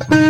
Mm-hmm.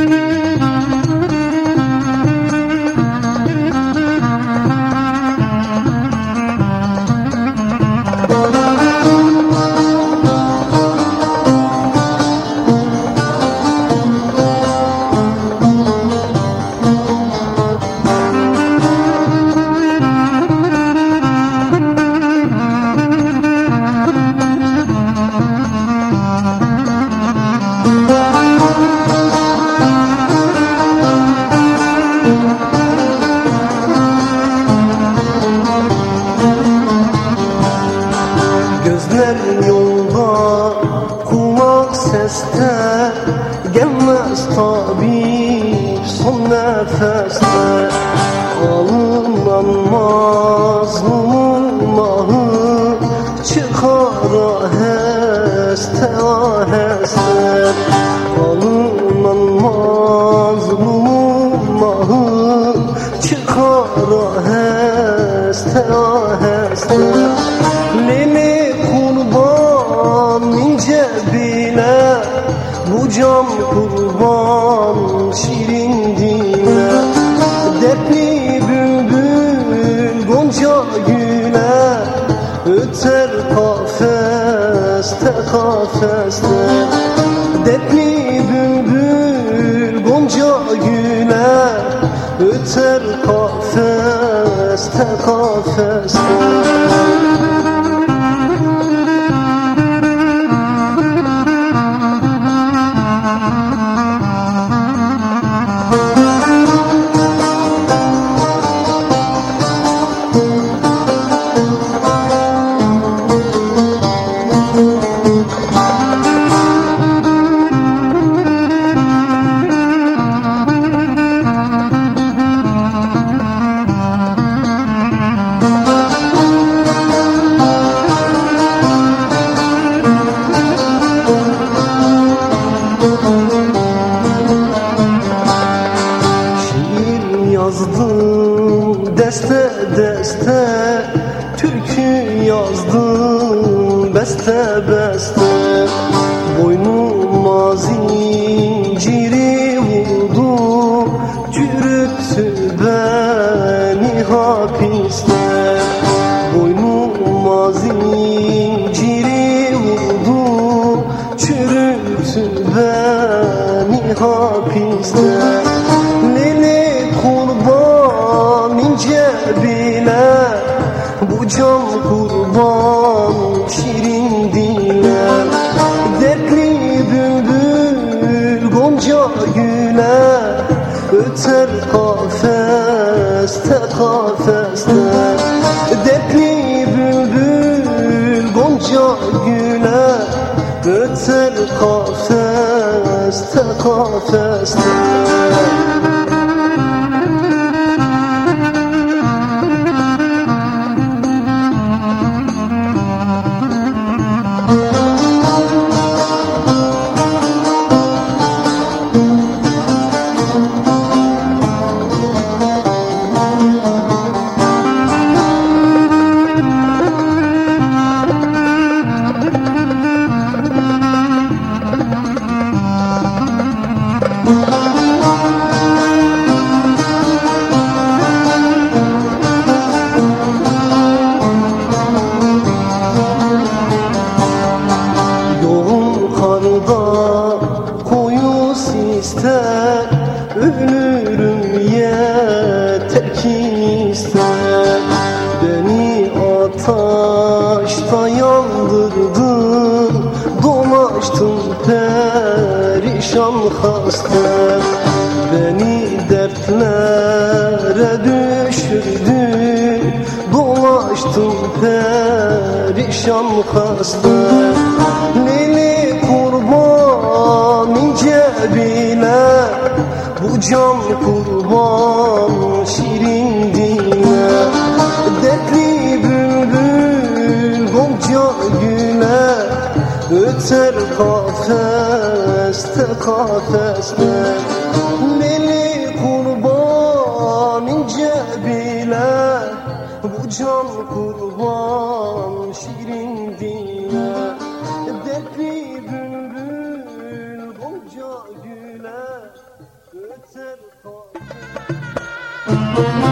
Thank.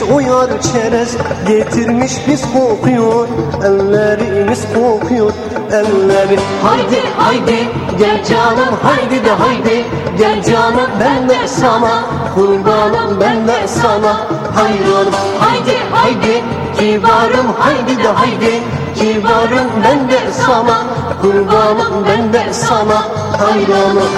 Getirmiş uyar çerez getirmiş mis kokuyor. Ellerimiz kokuyor elleri. Haydi haydi gel canım haydi de haydi. Gel canım ben de sana kurbanım ben de sana. Hayranım haydi haydi kibarım haydi de haydi. Kibarım ben de sana kurbanım ben de sana. Hayranım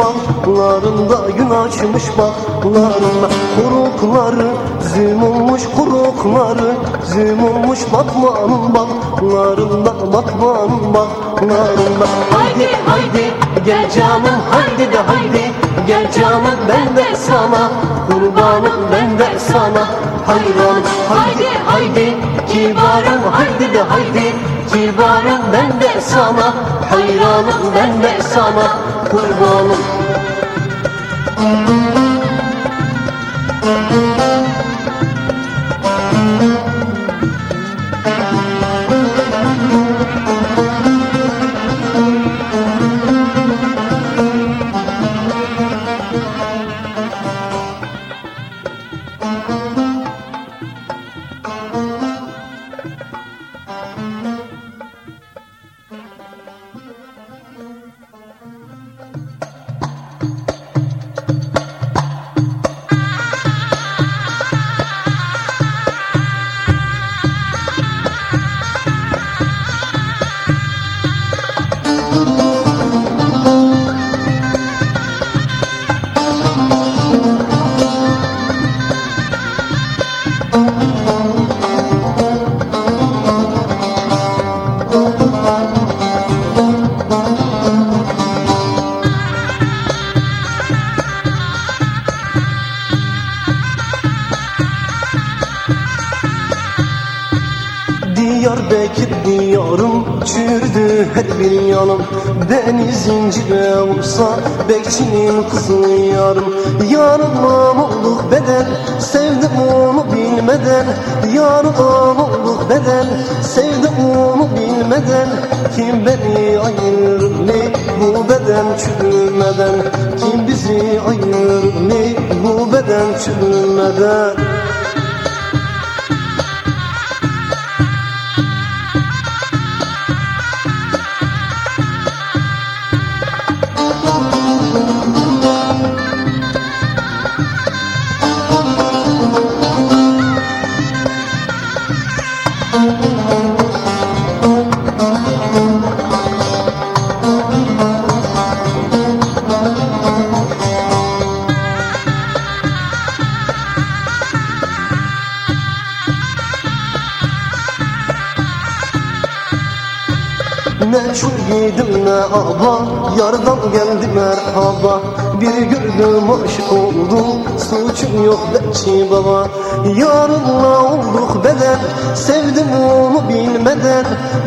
açmış bağlarında gün açmış bağlarında Kurukları züm olmuş kurukları züm olmuş Batmanın bağlarında Batmanın bağlarında Haydi haydi gel canım haydi de haydi Gel canım ben de sana. kurbanım ben de sana. Hayranım haydi haydi kibarım haydi de haydi Kibarım ben de sana. Hayranım ben de sana kurbanım Diyarbakır diyarım çürdü her bir yanım Beni zincire vursa bekçinin kızı yarım. Yarım olduk beden sevdim onu bilmeden. Yarım olduk beden sevdim onu bilmeden. Kim beni ayırır ne bu beden çürümeden? Kim bizi ayırır ne bu beden çürümeden aba Yardan geldi merhaba. Bir gördüm aşık oldum Suçum yok belki baba. Yarınla olduk beden Sevdim onu bilmeden.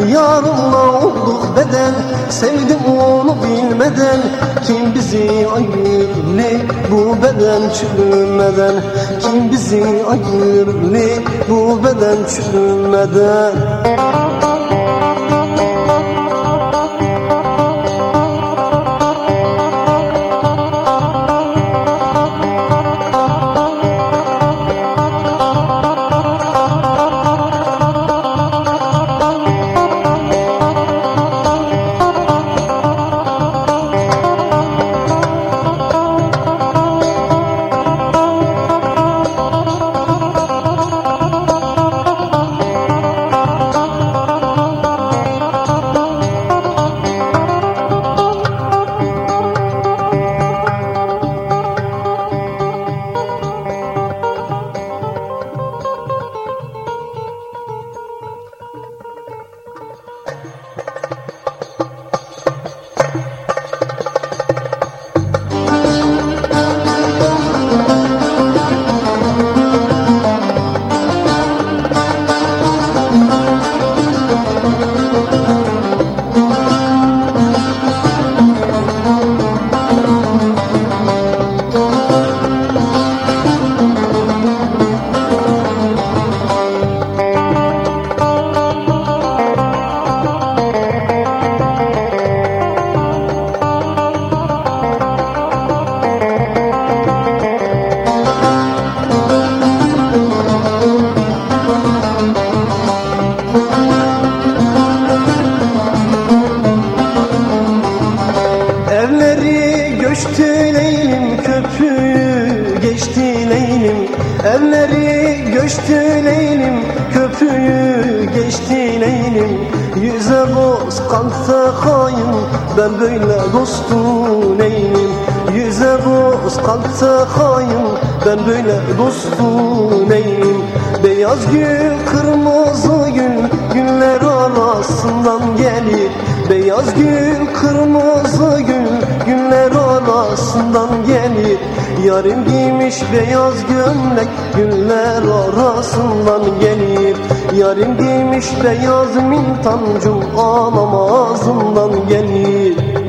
Yarınla olduk beden Sevdim onu bilmeden. Kim bizi ayırır ne bu beden çürümeden? Kim bizi ayırır ne bu beden çürümeden leylim Yüze boz kalpte hain. Ben böyle dostum neyim Yüze boz kalpte hain. Ben böyle dostum neyim Beyaz gül kırmızı gül. Güller arasından gelir Beyaz gül kırmızı gül Güller arasından gelir. Yarım giymiş beyaz gömlek Güller arasından gelir. Yarım giymiş beyaz mintancım Anam ağzından gelir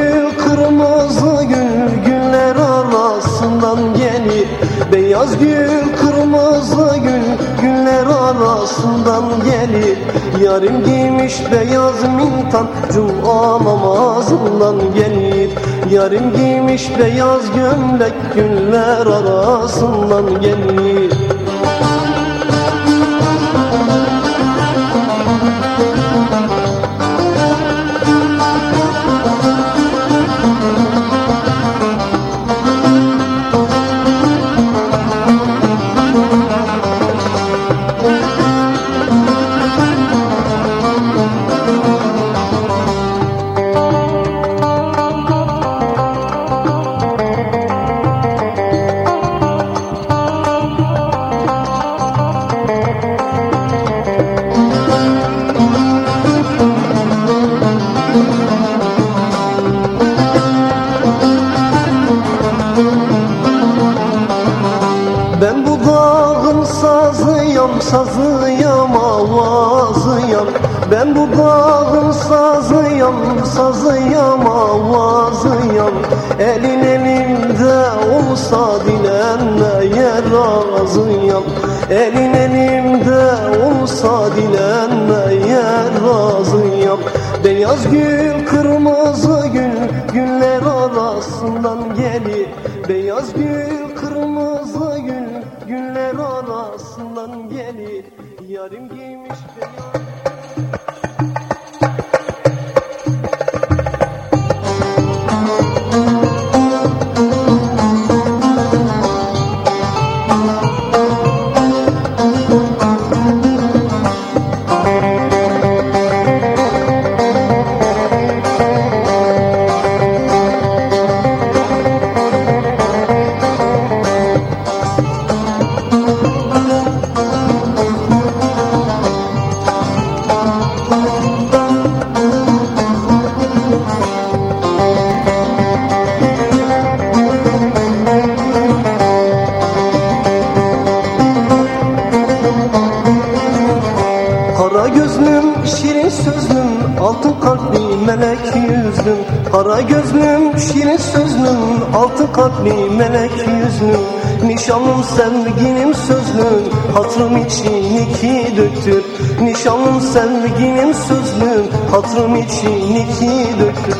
gül kırmızı gül güller arasından gelir Beyaz gül kırmızı gül güller arasından gelir Yarım giymiş beyaz mintan cuma namazından gelir Yarım giymiş beyaz gömlek güller arasından gelir sevgilim sözlüm, hatırım için iki döktür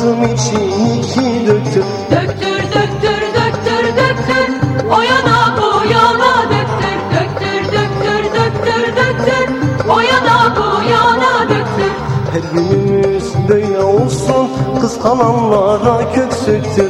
Hatım için iki döktür Döktür döktür döktür döktür. O yana bu yana döktür. Döktür döktür döktür döktür. O yana bu yana döktür. Her günümüz böyle olsun? Kıskananlara kök söktür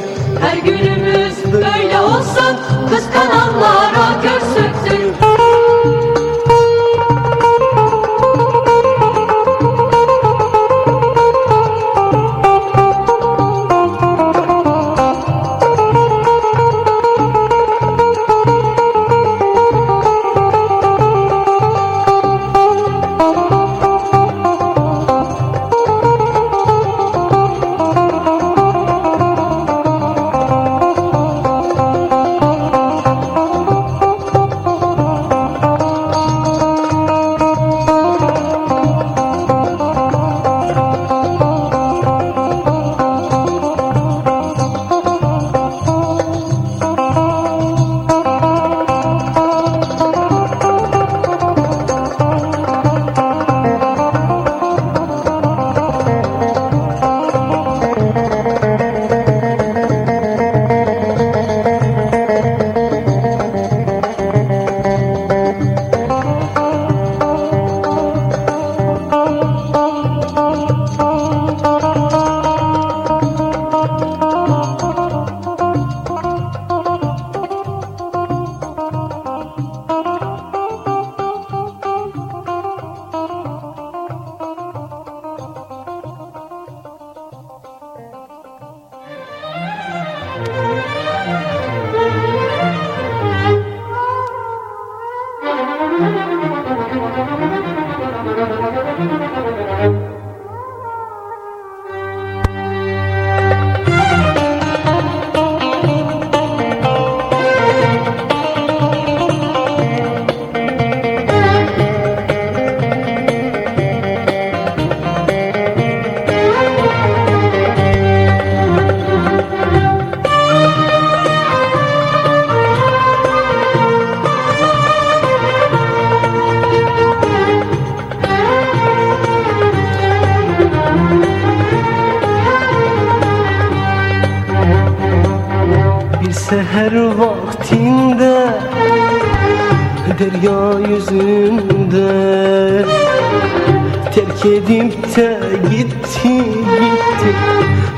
Terk edip de gitti gitti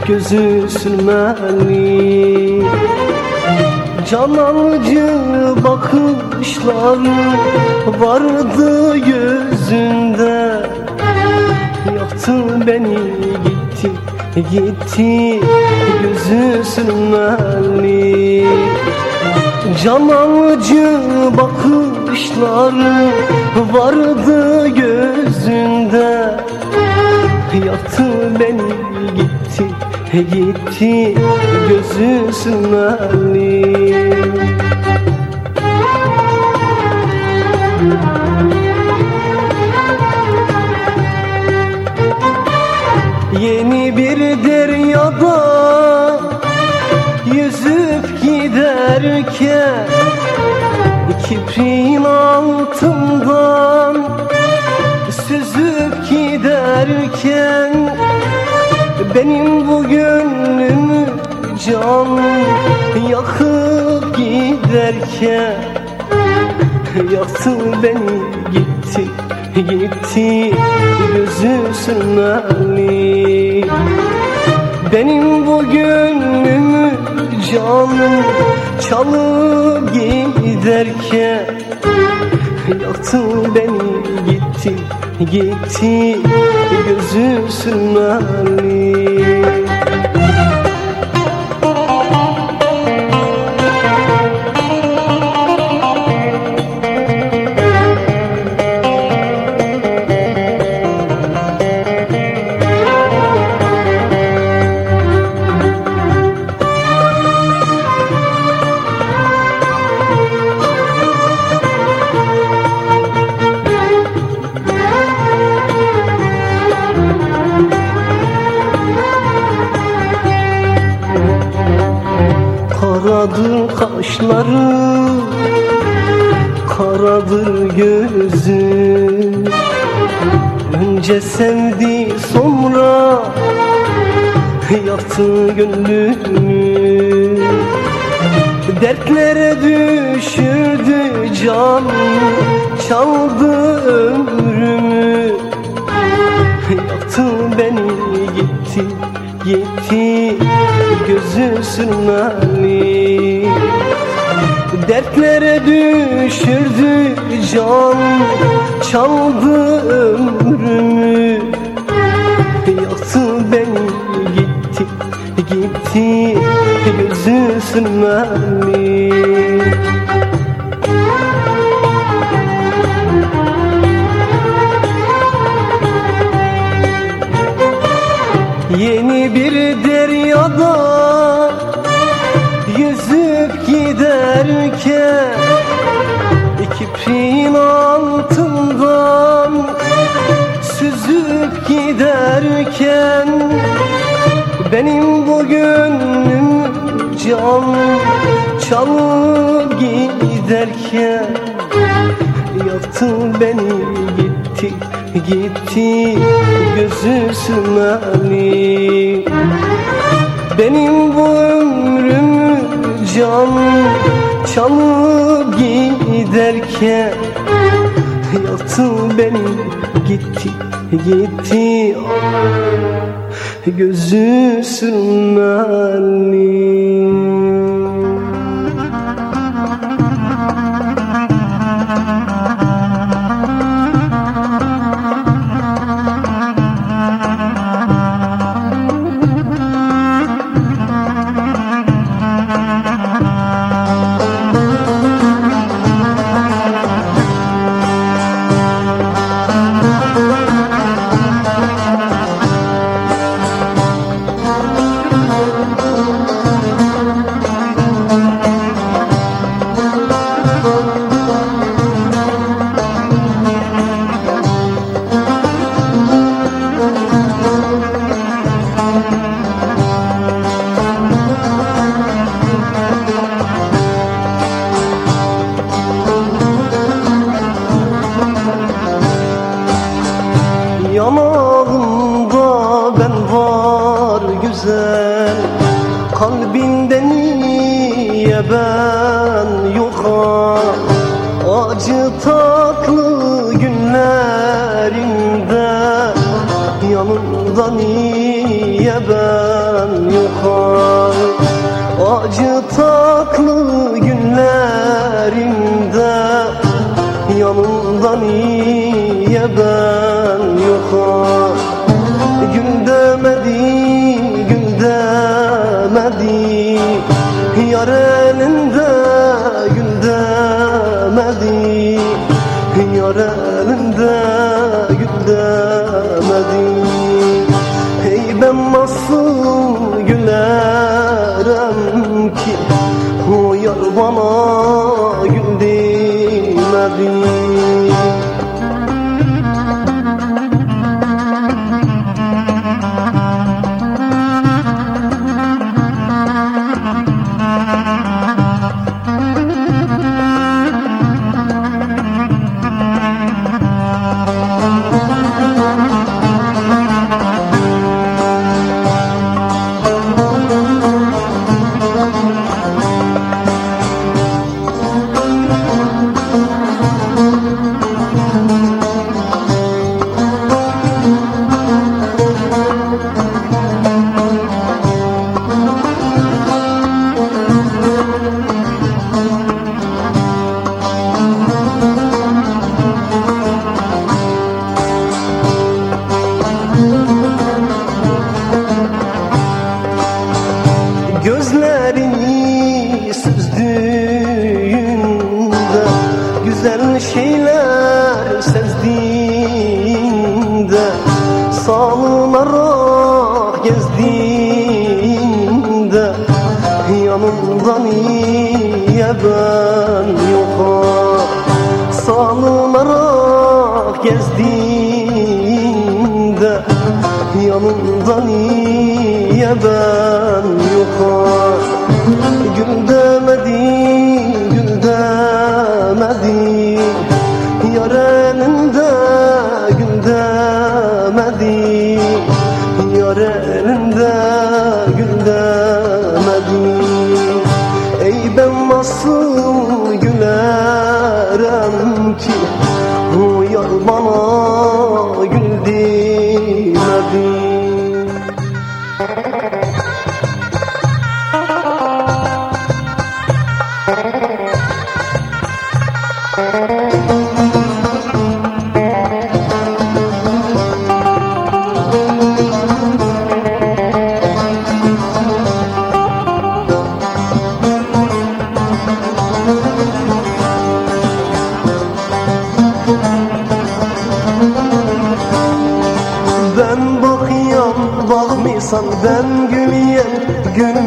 Gözü sürmeli. Can alıcı bakışları vardı gözünde Yaktı beni gitti gitti gözü sürmeli. Can alıcı bakışları vardı gözünde Yaktı beni gitti. Gitti gözü sürmeli Yeni bir deryada yüzüp giderken Kipriğin altından Benim bu gönlümü can yakıp giderken Yaktı beni gitti gitti gözü sürmeli Benim bu gönlümü canım çalıp giderken Yaktı beni gitti gitti gözü sürmeli sevdi sonra Yaktı gönlümü Dertlere düşürdü can Çaldı ömrümü. Yaktı beni gitti gitti Gözü sürmeli Dertlere düşürdü can Çaldı ömrümü. Yaktı beni gitti gitti Gözü sürmeli Yeni bir deryada Benim bu gönlüm can Çalıp giderken Yaktı beni gitti gitti gözü sürmeli Benim bu ömrüm can çalıp giderken Yaktı beni gitti gitti gözü sürmeli niye ben yok Acı tatlı günlerinde Yanımda niye ben yok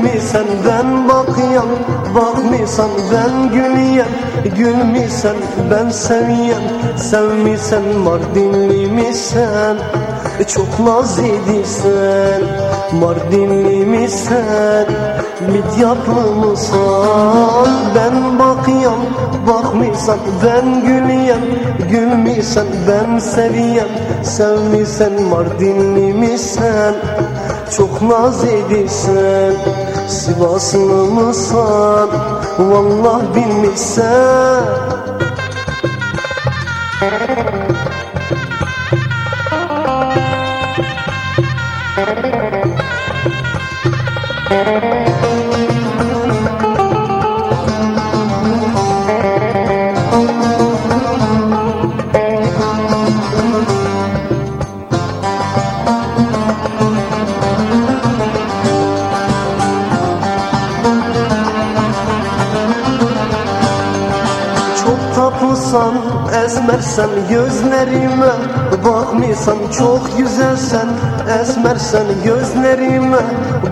Gülmiysen ben bakıyan bakmıysan ben gülüyen Gülmiysen ben seviyen Sevmiysen Mardinli misin Çok naz ediysen Mardinli misin Midyatlı mısın Ben bakıyan bakmıysan ben gülüyen Gülmiysen ben seviyen Sevmiysen Mardinli misin Çok naz edirsen Sivaslı mısın? Vallah bilmişsen Çok esmersen gözlerime Bakmıysan çok güzelsen, esmersen gözlerime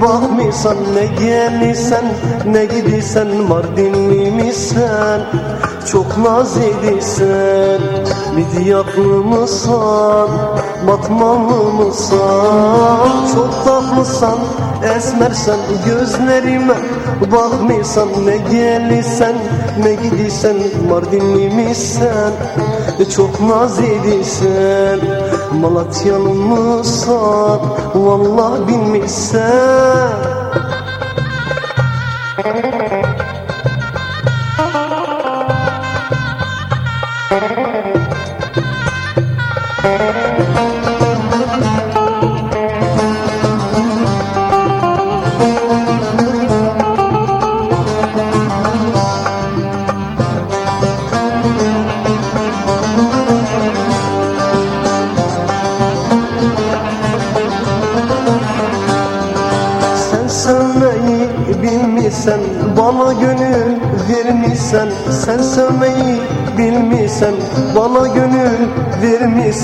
Bakmıysan ne gelirsen, ne gidirsen Mardinli misin? Çok naz edirsen, midyatlı mısın? Batmalı mısın? Çok tatlısan, esmersen gözlerime Bakmıysan ne gelirsen, ne gidirsen Mardinli misin? Çok naz edirsen Malatyalı mısın? Vallahi bilmişsen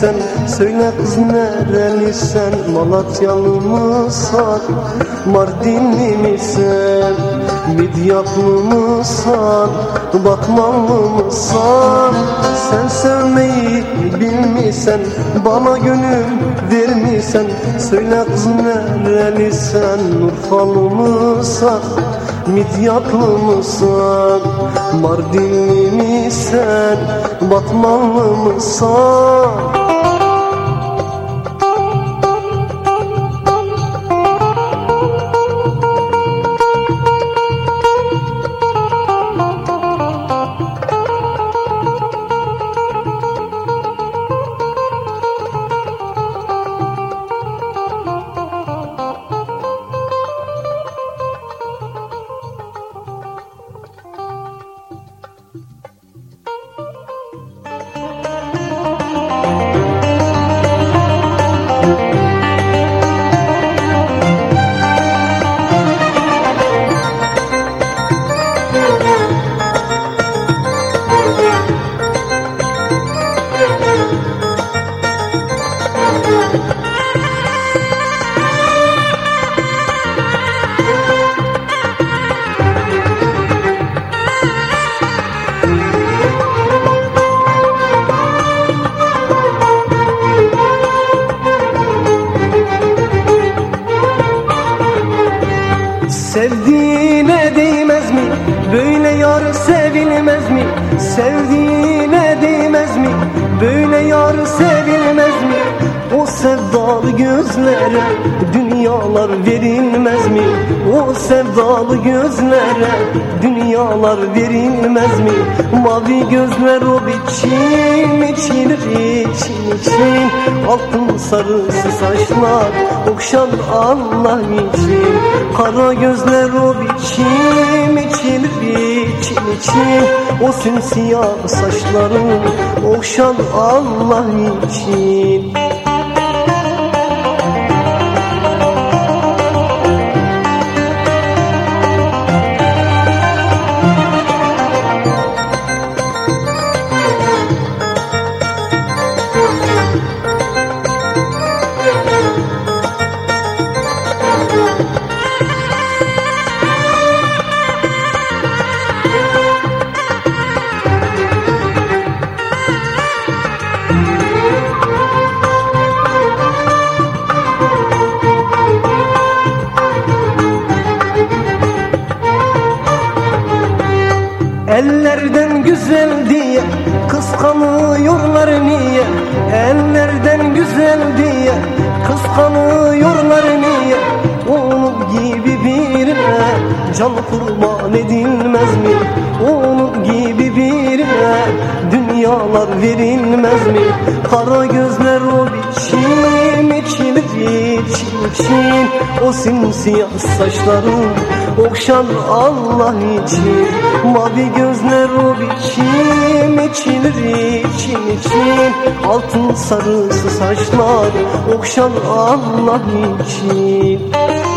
vermişsen Söyle kız nerelisin Malatyalı mısın Mardinli misin? Midyatlı mısın Batmanlı mısın Sen sevmeyi bilmişsen Bana gönül vermişsen Söyle kız nerelisin Urfalı mısın Midyatlı mısın Mardinli misin? Batmanlı mısın mi? Gözlere dünyalar verilmez mi? O sevdalı gözlere dünyalar verilmez mi? Mavi gözler o biçim içilir için için Altın sarısı saçlar okşar Allah için Kara gözler o biçim içilir için için O simsiyah saçların Okşan Allah için kıskanıyorlar niye? Ellerden güzel diye kıskanıyorlar niye? Onun gibi birine can kurban edilmez mi? Onun gibi birine dünyalar verilmez mi? Kara gözler o biçim içilir için için. O simsiyah saçların okşan Allah için. Mavi gözler o biçim içilir için için. Altın sarısı saçlar okşan Allah için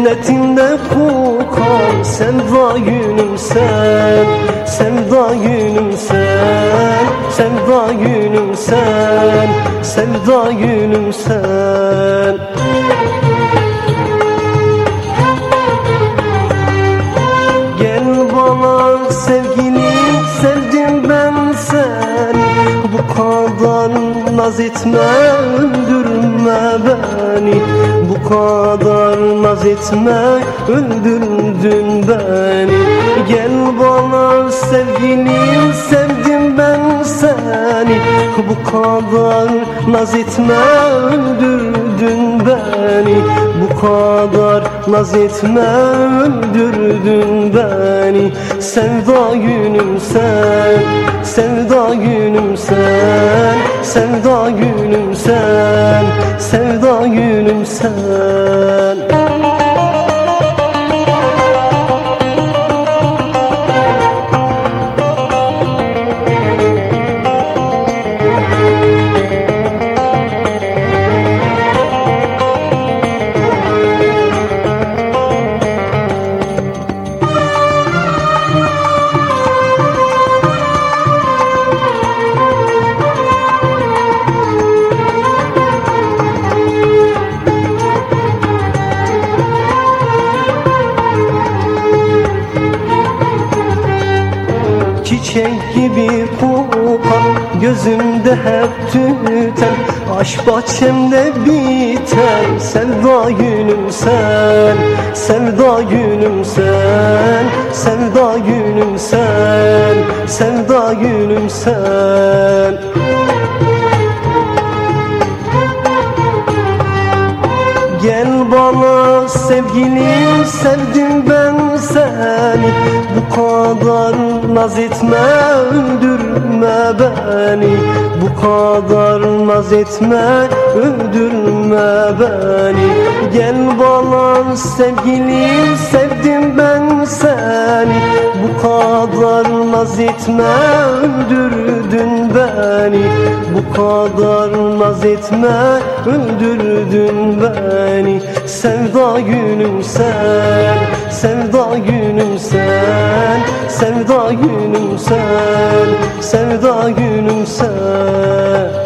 Cennetimde kokar, sevda günüm sen Sevda günüm sen, sevda günüm sen Sevda günüm sen. Gel bana sevgilim sevdim ben seni Bu kadar naz etme öldürme beni Bu kadar naz etme öldürdün beni. Gel bana sevgilim sevdim ben seni. Bu kadar naz etme öldürdün beni. Bu kadar naz etme öldürdün beni. Sevda günüm sen Sevda günüm sen Sevda günüm sen Sevda günüm sen Çiçek gibi kokar Gözümde hep tüten Aşk bahçemde biten Sevda günüm sen Sevda günüm sen Sevda günüm sen Sevda günüm sen. Gel bana sevgilim sevdim ben seni. Bu kadar naz etme öldürme beni. Bu kadar naz etme öldürme beni. Gel bana sevgilim sevdim ben seni. Bu kadar naz etme öldürdün beni. Bu kadar naz etme öldürdün beni. Sevda günüm sen, sevda günüm sen Sevda günüm sen, sevda günüm sen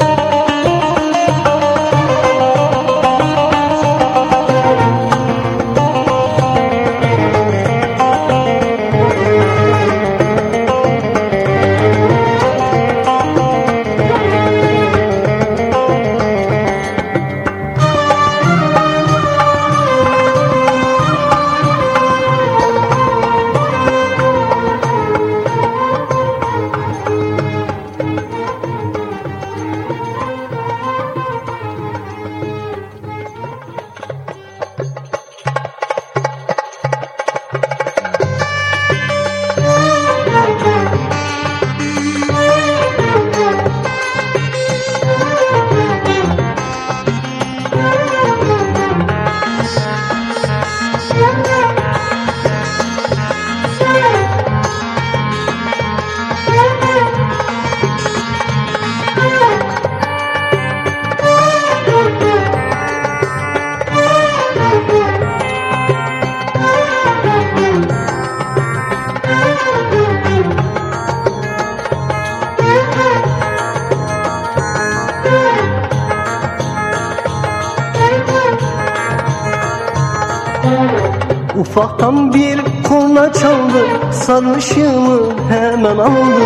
Ufaktan bir korna çaldı Sarışımı hemen aldı.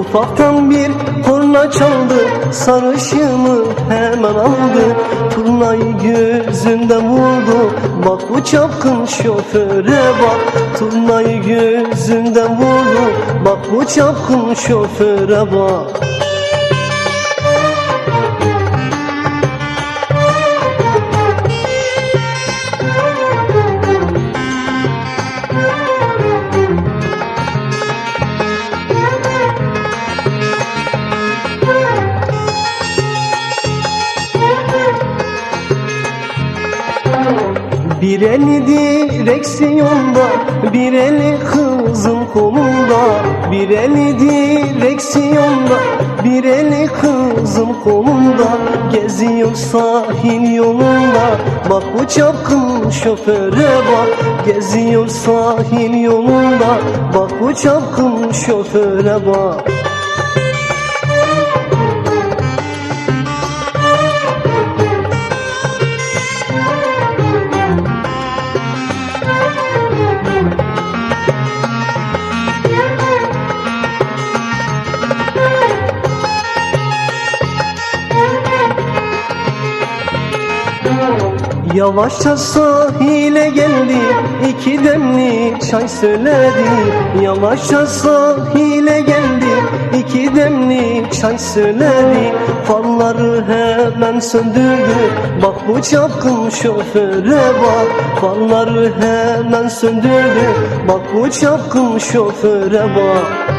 Ufaktan bir korna çaldı Sarışımı hemen aldı. Turnayı gözünden vurdu Bak bu çapkın şoföre bak. Turnayı gözünden vurdu Bak bu çapkın şoföre bak Bir eli direksiyonda Bir eli kızın kolunda. Bir eli direksiyonda Bir eli kızın kolunda. Geziyor sahil yolunda Bak bu çapkın şoföre bak. Geziyor sahil yolunda Bak bu çapkın şoföre bak Yavaşça sahile geldi iki demli çay söyledi. Yavaşça sahile geldi iki demli çay söyledi. Farları hemen söndürdü Bak bu çapkın şoföre bak. Farları hemen söndürdü Bak bu çapkın şoföre bak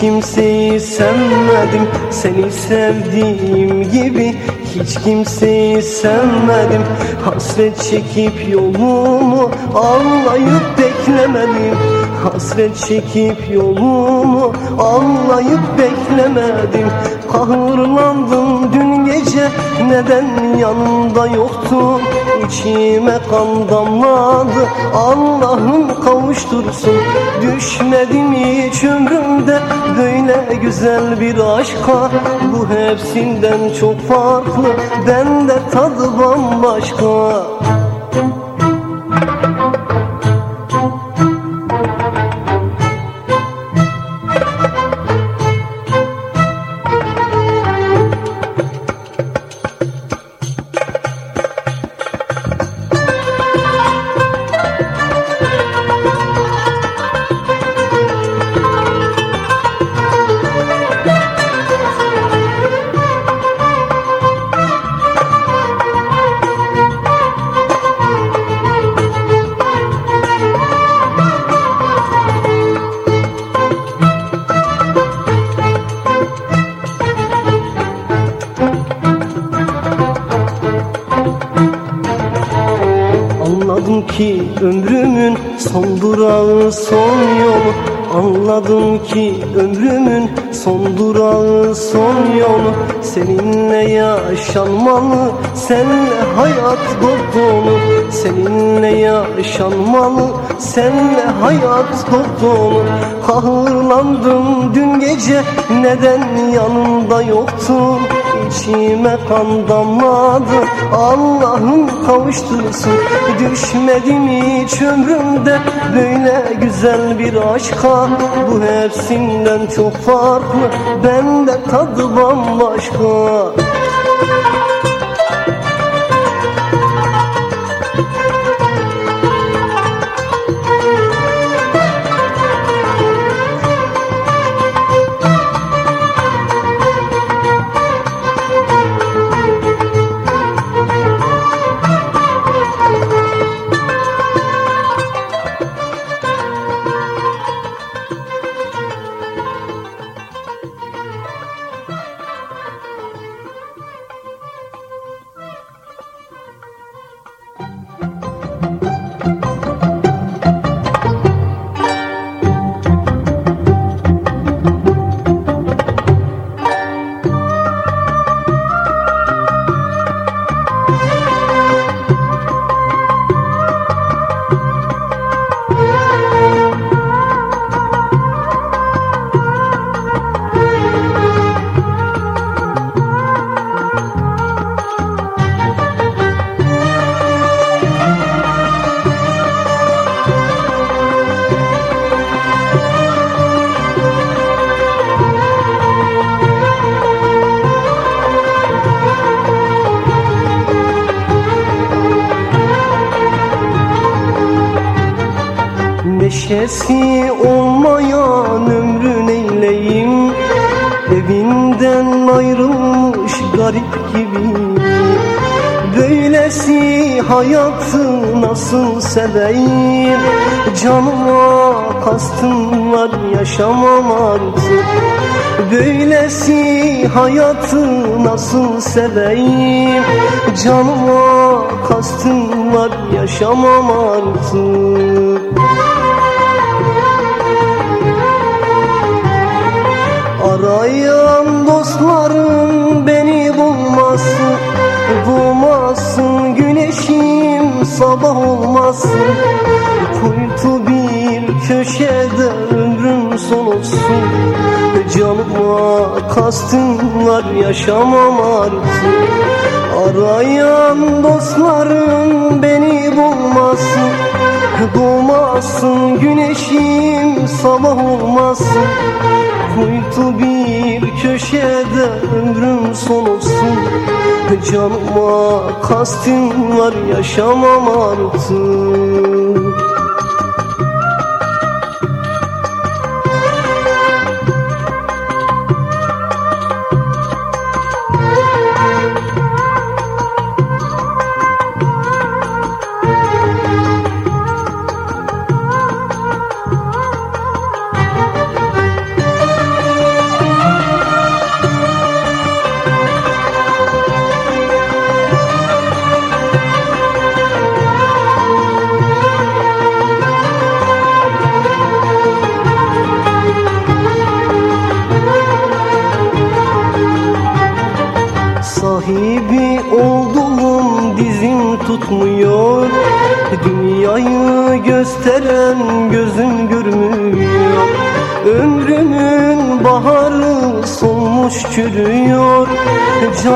kimseyi sevmedim. Seni sevdiğim gibi Hiç kimseyi sevmedim. Hasret çekip yolumu Anlayıp beklemedim. Hasret çekip yolumu Anlayıp beklemedim. Kahırlandım dün gece Neden yanında yoktun? İçime kan damladı. Allah'ım kavuştursun. Düşmedim hiç ömrümde. Böyle güzel bir aşka. Bu hepsinden çok farklı. Bende tadı bambaşka ki ömrümün son durağı son yolu. Anladım ki ömrümün son durağı son yolu. Seninle yaşanmalı, senle hayat dolu Seninle yaşanmalı, senle hayat dolu Kahırlandım dün gece, neden yanımda yoktun İçime kan damladı Allah'ım kavuştursun. Düşmedim hiç ömrümde Böyle güzel bir aşka. Bu hepsinden çok farklı Bende tadı bambaşka Neşesi olmayan ömrün eyleyim. Evinden ayrılmış garip gibi. Böylesi hayatı nasıl seveyim? Canıma kastım var yaşamam artık. Böylesi hayatı nasıl seveyim? Canıma kastım var yaşamam artık Kuytu bir köşede ömrüm son olsun. Canıma kastım var yaşamam artık. Arayan dostlarım beni bulmasın. Doğmasın güneşim sabah olmasın. Kuytu bir köşede ömrüm son olsun Canıma kastim var yaşamam artık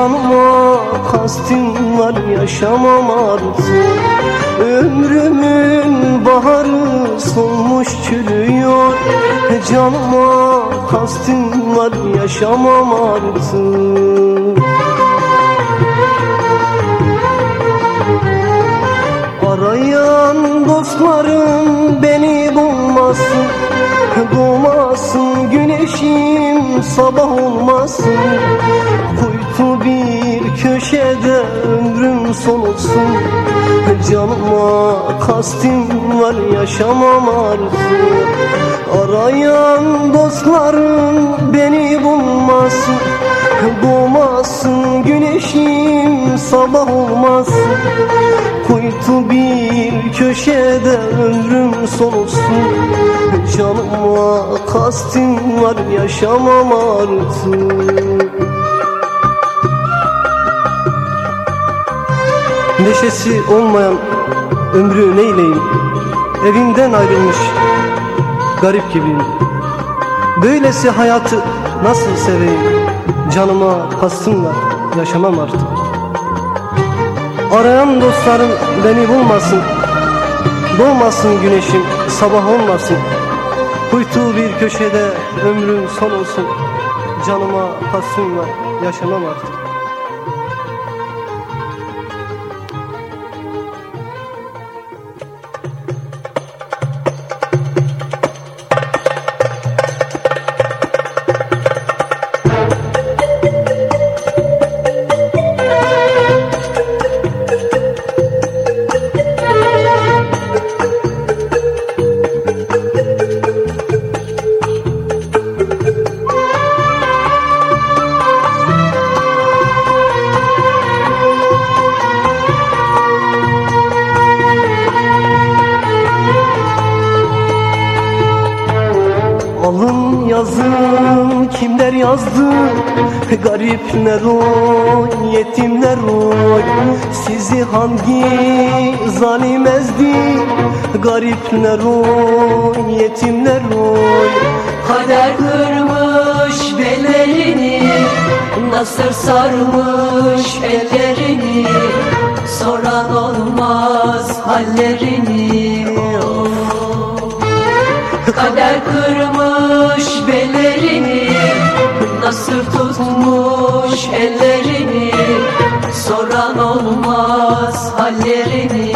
Canıma kastim var yaşamam artık. Ömrümün baharı solmuş çürüyor. Canıma kastim var yaşamam artık. Arayan dostlarım beni bulmasın. Doğmasın güneşim sabah olmasın köşede ömrüm son olsun. Canıma kastim var yaşamam artık. Arayan dostlarım beni bulmasın. Doğmasın güneşim sabah olmasın. Kuytu bir köşede ömrüm son olsun. Canıma kastim var yaşamam artık Neşesi olmayan ömrü neyleyim? Evinden ayrılmış garip gibiyim. Böylesi hayatı nasıl seveyim? Canıma kastım var yaşamam artık. Arayan dostlarım beni bulmasın. Doğmasın güneşim sabah olmasın. Kuytu bir köşede ömrüm son olsun. Canıma kastım var yaşamam artık Garipler oy yetimler oy. Sizi hangi zalim ezdi Garipler oy yetimler oy. Kader kırmış bellerini Nasır sarmış ellerini. Soran olmaz hallerini. Kader kırmış bellerini Nasır tutmuş ellerini? Soran olmaz hallerini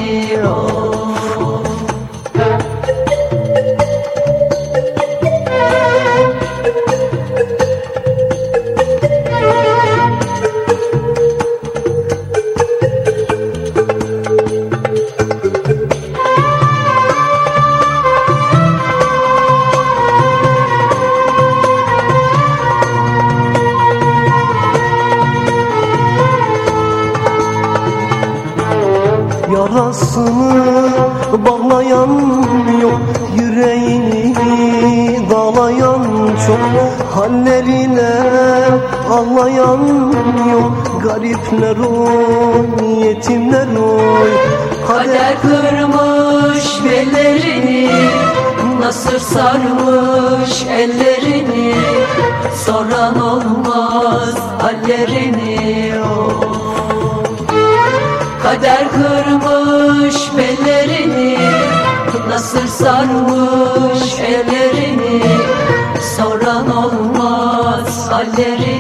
Nasır sarmış ellerini Soran olmaz hallerini oh. Kader kırmış bellerini Nasır sarmış ellerini Soran olmaz hallerini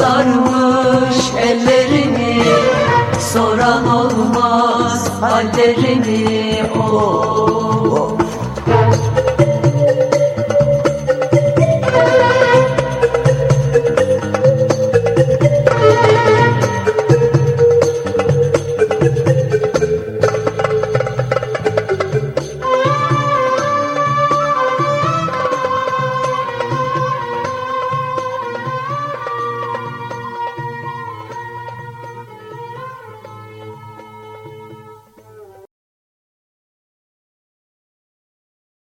sarmış ellerini Soran olmaz hallerini of, of.